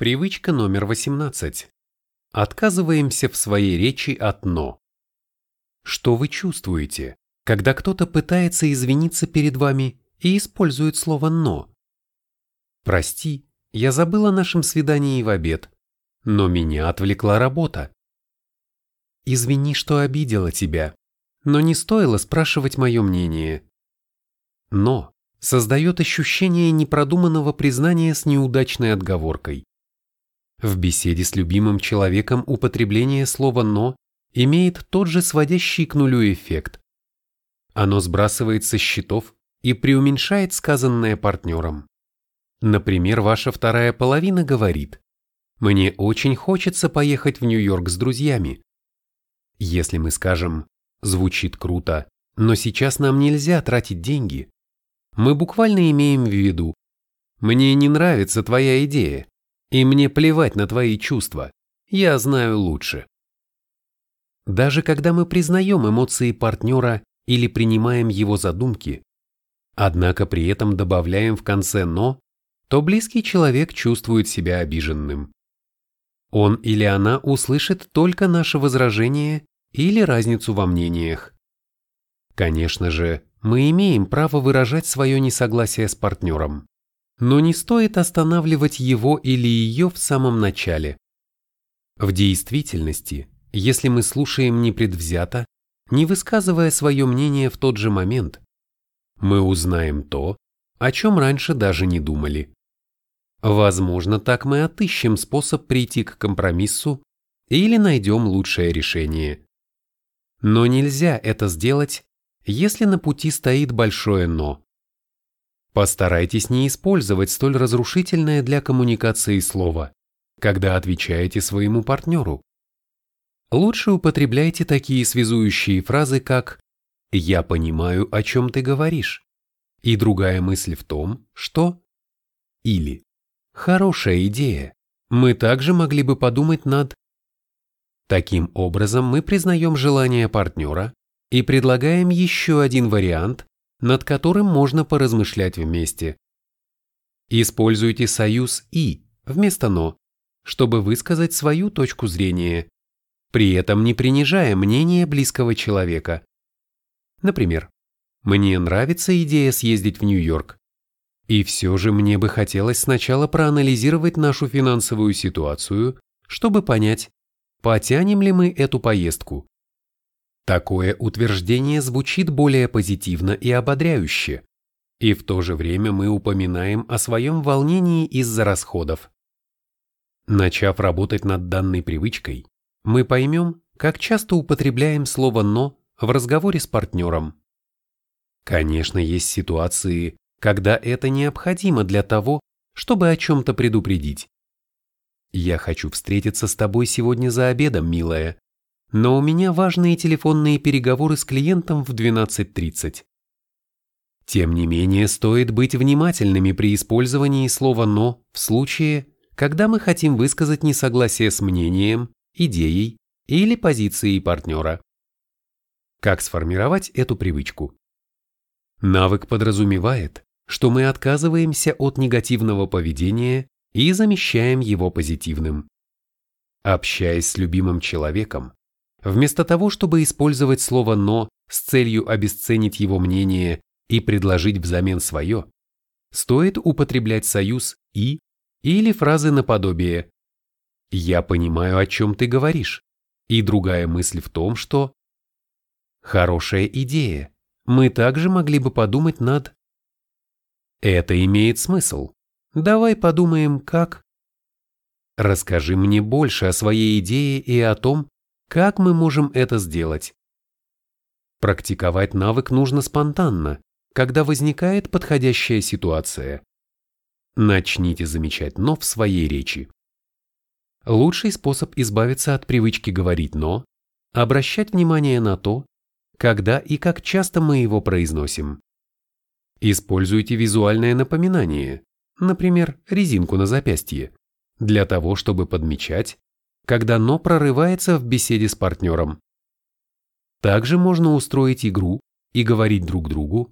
Привычка номер 18. Отказываемся в своей речи от «но». Что вы чувствуете, когда кто-то пытается извиниться перед вами и использует слово «но»? Прости, я забыла о нашем свидании в обед, но меня отвлекла работа. Извини, что обидела тебя, но не стоило спрашивать мое мнение. Но создает ощущение непродуманного признания с неудачной отговоркой. В беседе с любимым человеком употребление слова «но» имеет тот же сводящий к нулю эффект. Оно сбрасывает со счетов и преуменьшает сказанное партнером. Например, ваша вторая половина говорит «Мне очень хочется поехать в Нью-Йорк с друзьями». Если мы скажем «Звучит круто, но сейчас нам нельзя тратить деньги», мы буквально имеем в виду «Мне не нравится твоя идея, и мне плевать на твои чувства, я знаю лучше. Даже когда мы признаем эмоции партнера или принимаем его задумки, однако при этом добавляем в конце «но», то близкий человек чувствует себя обиженным. Он или она услышит только наше возражение или разницу во мнениях. Конечно же, мы имеем право выражать свое несогласие с партнером но не стоит останавливать его или ее в самом начале. В действительности, если мы слушаем непредвзято, не высказывая свое мнение в тот же момент, мы узнаем то, о чем раньше даже не думали. Возможно, так мы отыщем способ прийти к компромиссу или найдем лучшее решение. Но нельзя это сделать, если на пути стоит большое «но». Постарайтесь не использовать столь разрушительное для коммуникации слово, когда отвечаете своему партнеру. Лучше употребляйте такие связующие фразы, как «Я понимаю, о чем ты говоришь», и другая мысль в том, что или «Хорошая идея, мы также могли бы подумать над…» Таким образом мы признаем желание партнера и предлагаем еще один вариант, над которым можно поразмышлять вместе. Используйте союз «и» вместо «но», чтобы высказать свою точку зрения, при этом не принижая мнение близкого человека. Например, «Мне нравится идея съездить в Нью-Йорк, и все же мне бы хотелось сначала проанализировать нашу финансовую ситуацию, чтобы понять, потянем ли мы эту поездку. Такое утверждение звучит более позитивно и ободряюще, и в то же время мы упоминаем о своем волнении из-за расходов. Начав работать над данной привычкой, мы поймем, как часто употребляем слово «но» в разговоре с партнером. Конечно, есть ситуации, когда это необходимо для того, чтобы о чем-то предупредить. «Я хочу встретиться с тобой сегодня за обедом, милая», но у меня важные телефонные переговоры с клиентом в 12.30. Тем не менее, стоит быть внимательными при использовании слова «но» в случае, когда мы хотим высказать несогласие с мнением, идеей или позицией партнера. Как сформировать эту привычку? Навык подразумевает, что мы отказываемся от негативного поведения и замещаем его позитивным. Общаясь с любимым человеком, Вместо того, чтобы использовать слово «но» с целью обесценить его мнение и предложить взамен свое, стоит употреблять союз «и» или фразы наподобие «Я понимаю, о чем ты говоришь», и другая мысль в том, что «Хорошая идея, мы также могли бы подумать над...» Это имеет смысл. Давай подумаем, как... Расскажи мне больше о своей идее и о том, как мы можем это сделать? Практиковать навык нужно спонтанно, когда возникает подходящая ситуация. Начните замечать «но» в своей речи. Лучший способ избавиться от привычки говорить «но» – обращать внимание на то, когда и как часто мы его произносим. Используйте визуальное напоминание, например, резинку на запястье, для того, чтобы подмечать, когда «но» прорывается в беседе с партнером. Также можно устроить игру и говорить друг другу,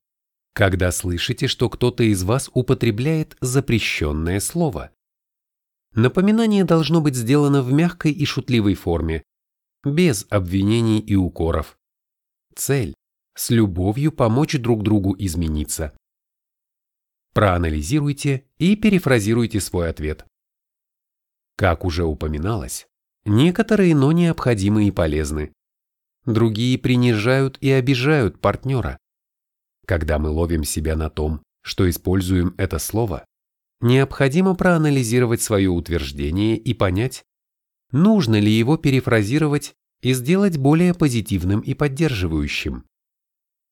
когда слышите, что кто-то из вас употребляет запрещенное слово. Напоминание должно быть сделано в мягкой и шутливой форме, без обвинений и укоров. Цель – с любовью помочь друг другу измениться. Проанализируйте и перефразируйте свой ответ. Как уже упоминалось, некоторые «но» необходимы и полезны. Другие принижают и обижают партнера. Когда мы ловим себя на том, что используем это слово, необходимо проанализировать свое утверждение и понять, нужно ли его перефразировать и сделать более позитивным и поддерживающим.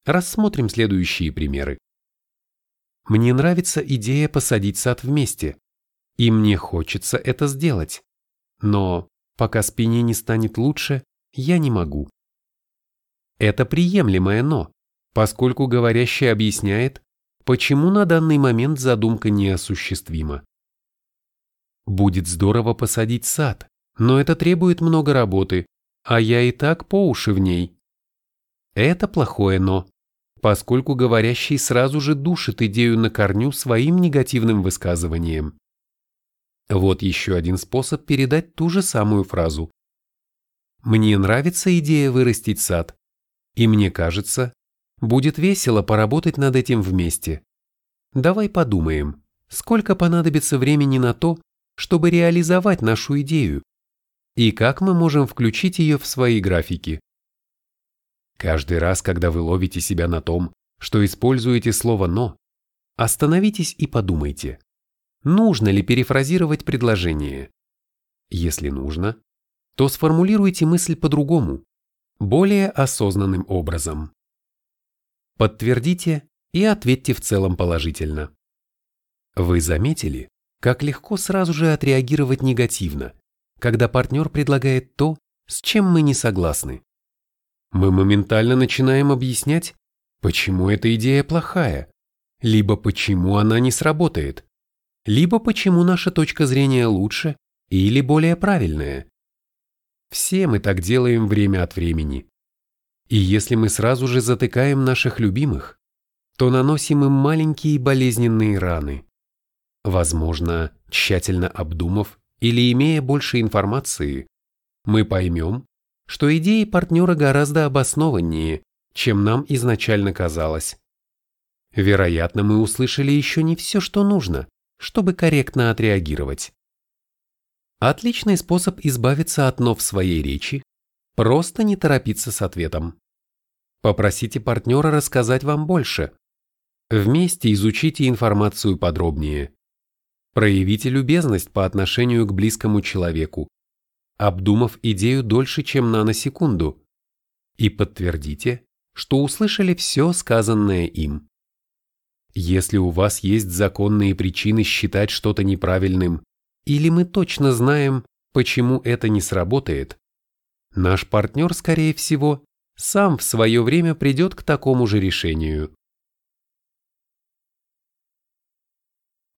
Рассмотрим следующие примеры. Мне нравится идея посадить сад вместе, и мне хочется это сделать. Но пока спине не станет лучше, я не могу. Это приемлемое «но», поскольку говорящий объясняет, почему на данный момент задумка неосуществима. Будет здорово посадить сад, но это требует много работы, а я и так по уши в ней. Это плохое «но», поскольку говорящий сразу же душит идею на корню своим негативным высказыванием. Вот еще один способ передать ту же самую фразу. Мне нравится идея вырастить сад, и мне кажется, будет весело поработать над этим вместе. Давай подумаем, сколько понадобится времени на то, чтобы реализовать нашу идею, и как мы можем включить ее в свои графики. Каждый раз, когда вы ловите себя на том, что используете слово «но», остановитесь и подумайте, нужно ли перефразировать предложение. Если нужно, то сформулируйте мысль по-другому, более осознанным образом. Подтвердите и ответьте в целом положительно. Вы заметили, как легко сразу же отреагировать негативно, когда партнер предлагает то, с чем мы не согласны мы моментально начинаем объяснять, почему эта идея плохая, либо почему она не сработает, либо почему наша точка зрения лучше или более правильная. Все мы так делаем время от времени. И если мы сразу же затыкаем наших любимых, то наносим им маленькие болезненные раны. Возможно, тщательно обдумав или имея больше информации, мы поймем, что идеи партнера гораздо обоснованнее, чем нам изначально казалось. Вероятно, мы услышали еще не все, что нужно, чтобы корректно отреагировать. Отличный способ избавиться от «но» в своей речи – просто не торопиться с ответом. Попросите партнера рассказать вам больше. Вместе изучите информацию подробнее. Проявите любезность по отношению к близкому человеку обдумав идею дольше, чем наносекунду, и подтвердите, что услышали все сказанное им. Если у вас есть законные причины считать что-то неправильным, или мы точно знаем, почему это не сработает, наш партнер, скорее всего, сам в свое время придет к такому же решению.